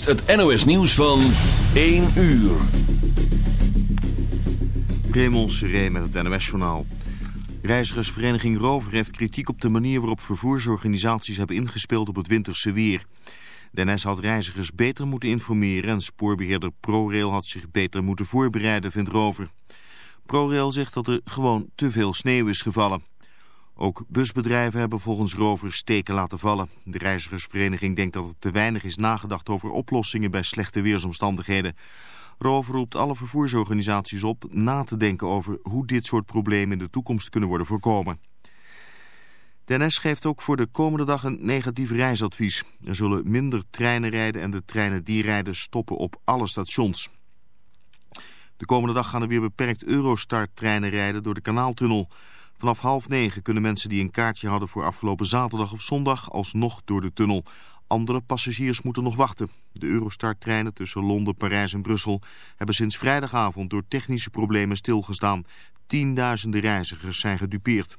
het NOS nieuws van 1 uur. Raymond Seré met het NOS-journaal. Reizigersvereniging Rover heeft kritiek op de manier waarop vervoersorganisaties hebben ingespeeld op het winterse weer. De NS had reizigers beter moeten informeren en spoorbeheerder ProRail had zich beter moeten voorbereiden, vindt Rover. ProRail zegt dat er gewoon te veel sneeuw is gevallen. Ook busbedrijven hebben volgens Rover steken laten vallen. De reizigersvereniging denkt dat er te weinig is nagedacht over oplossingen bij slechte weersomstandigheden. Rover roept alle vervoersorganisaties op na te denken over hoe dit soort problemen in de toekomst kunnen worden voorkomen. De NS geeft ook voor de komende dag een negatief reisadvies. Er zullen minder treinen rijden en de treinen die rijden stoppen op alle stations. De komende dag gaan er weer beperkt Eurostar-treinen rijden door de kanaaltunnel. Vanaf half negen kunnen mensen die een kaartje hadden voor afgelopen zaterdag of zondag alsnog door de tunnel. Andere passagiers moeten nog wachten. De Eurostar-treinen tussen Londen, Parijs en Brussel hebben sinds vrijdagavond door technische problemen stilgestaan. Tienduizenden reizigers zijn gedupeerd.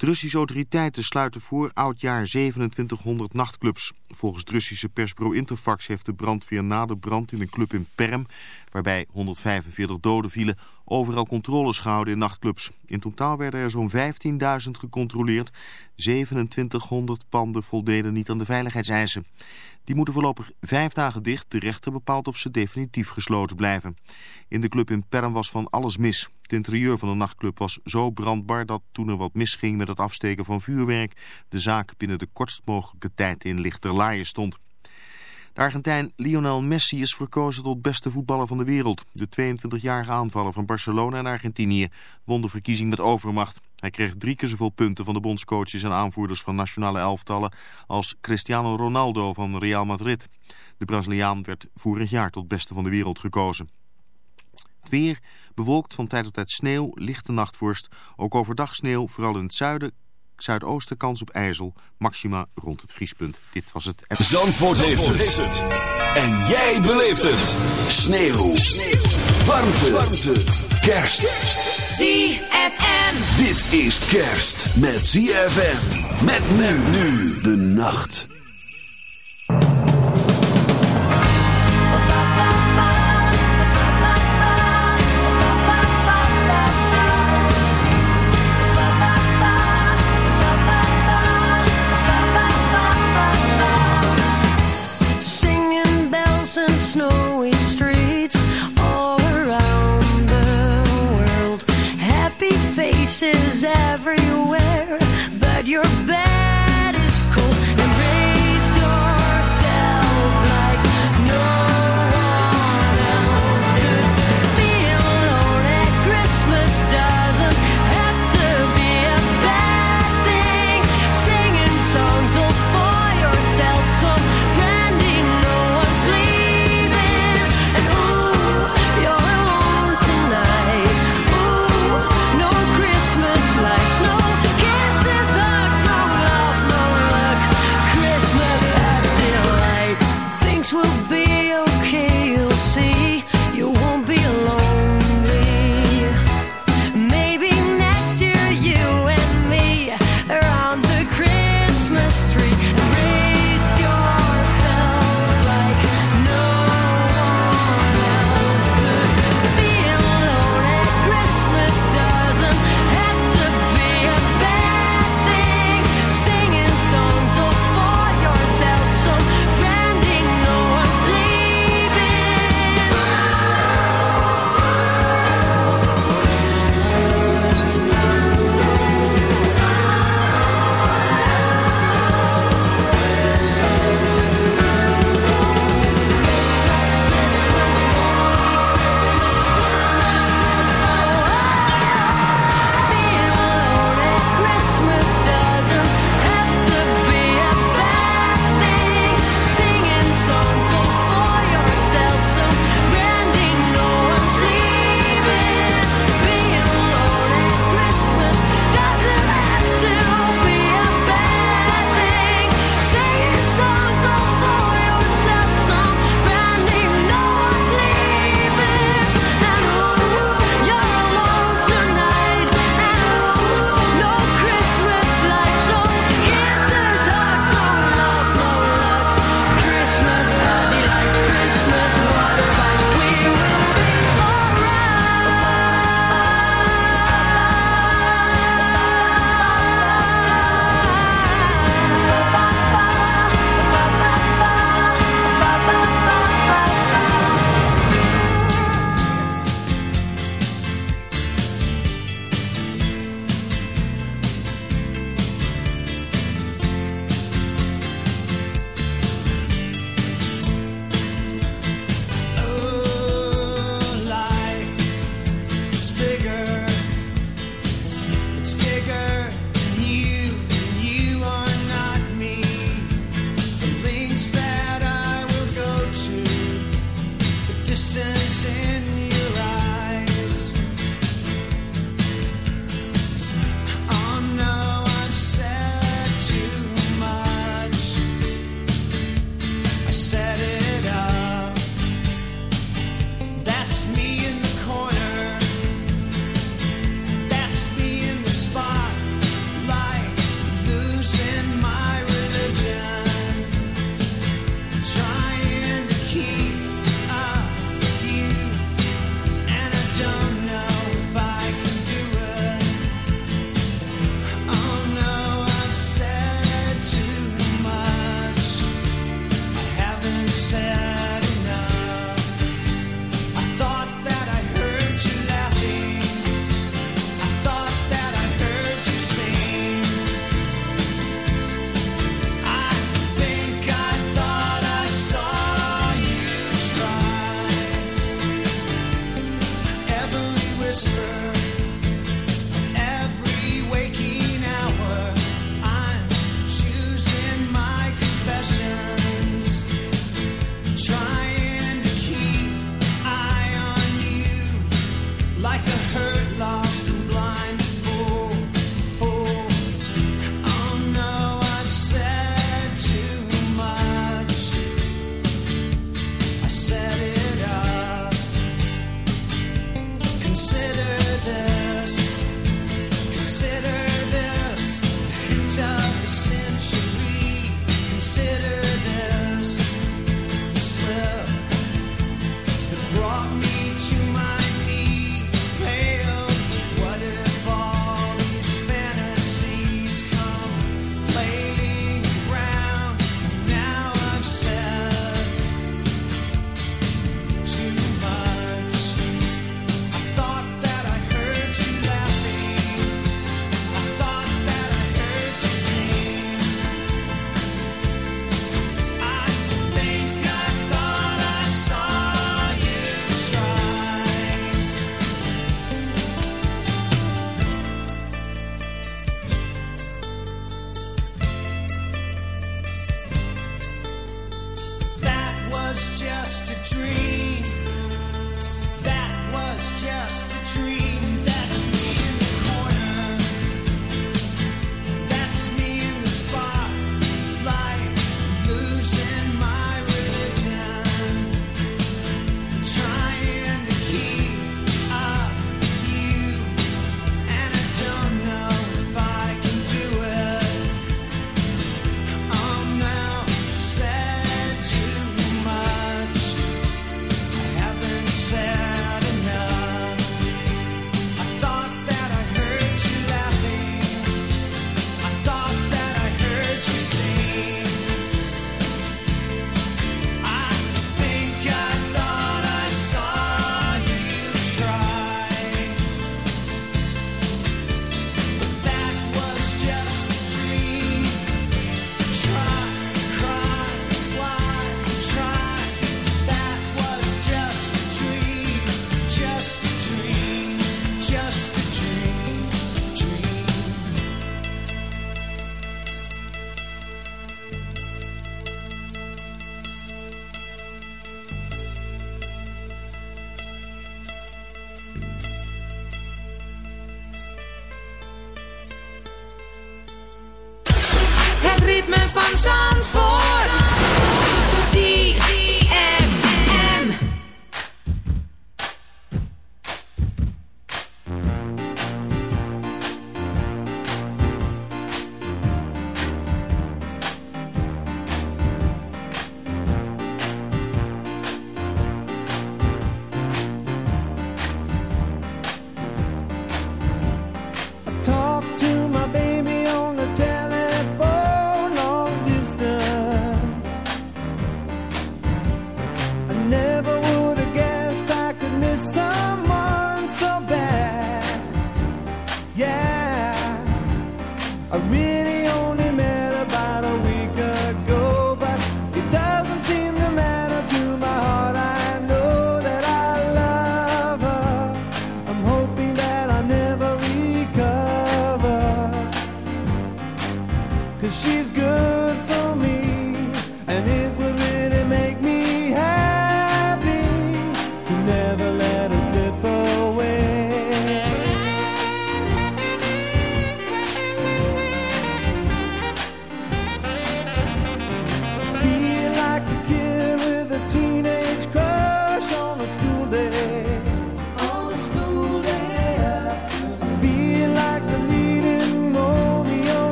De Russische autoriteiten sluiten voor oudjaar 2700 nachtclubs. Volgens het Russische persbureau Interfax heeft de brandweer na de brand in een club in Perm, waarbij 145 doden vielen, overal controles gehouden in nachtclubs. In totaal werden er zo'n 15.000 gecontroleerd. 2700 panden voldeden niet aan de veiligheidseisen. Die moeten voorlopig vijf dagen dicht. De rechter bepaalt of ze definitief gesloten blijven. In de club in Perm was van alles mis. Het interieur van de nachtclub was zo brandbaar dat toen er wat misging met het afsteken van vuurwerk... de zaak binnen de kortst mogelijke tijd in lichter laaien stond. Argentijn Lionel Messi is verkozen tot beste voetballer van de wereld. De 22-jarige aanvaller van Barcelona en Argentinië won de verkiezing met overmacht. Hij kreeg drie keer zoveel punten van de bondscoaches en aanvoerders van nationale elftallen als Cristiano Ronaldo van Real Madrid. De Braziliaan werd vorig jaar tot beste van de wereld gekozen. Het weer bewolkt van tijd tot tijd sneeuw, lichte nachtvorst. Ook overdag sneeuw, vooral in het zuiden, zuidoosten kans op ijzel. Maxima rond het vriespunt. Dit was het... Zandvoort, heeft, het. En jij beleeft het. Sneeuw. sneeuw. Warmte. Warmte. Kerst. ZFM. Dit is kerst met ZFM. Met men nu de nacht.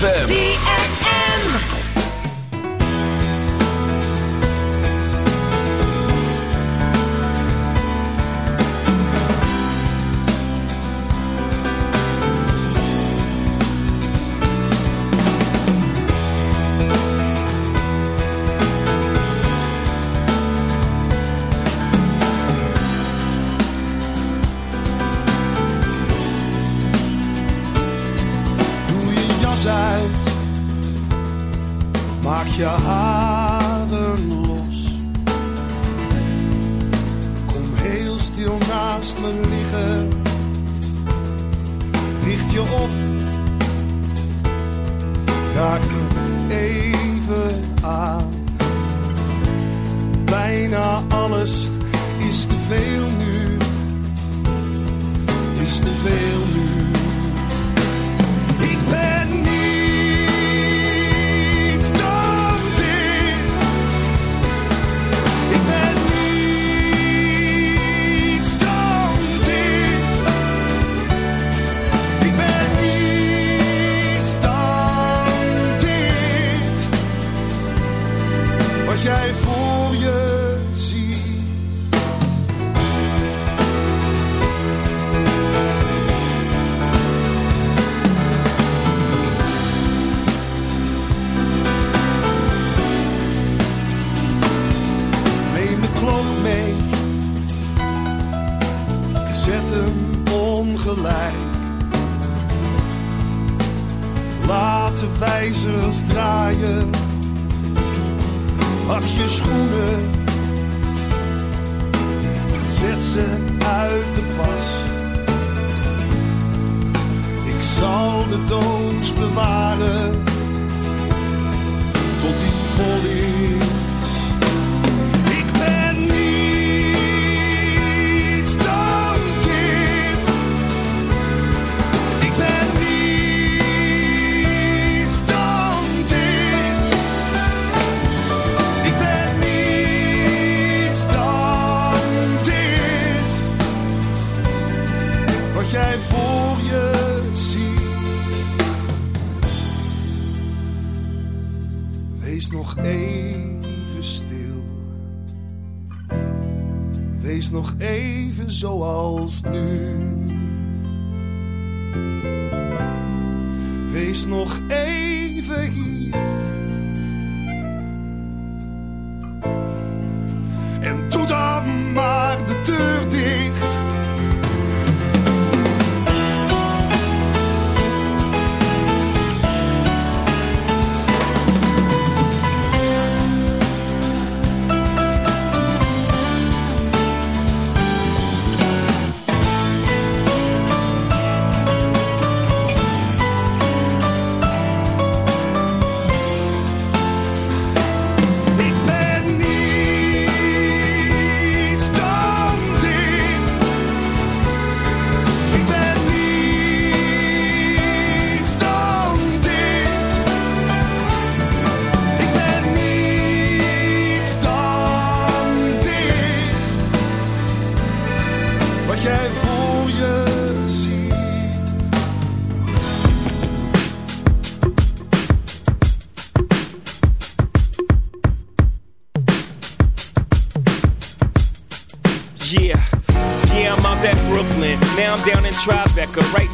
ZFM. eu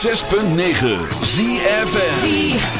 106.9 ZFN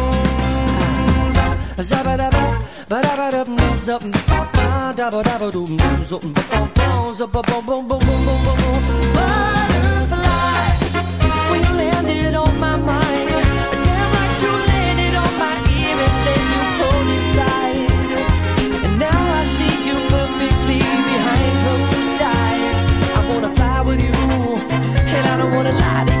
Butterfly, when you landed on my mind, damn like you landed on my ear and then you pulled inside. And now I see you perfectly behind closed eyes. I wanna fly with you, and I don't wanna lie to you,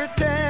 pretend.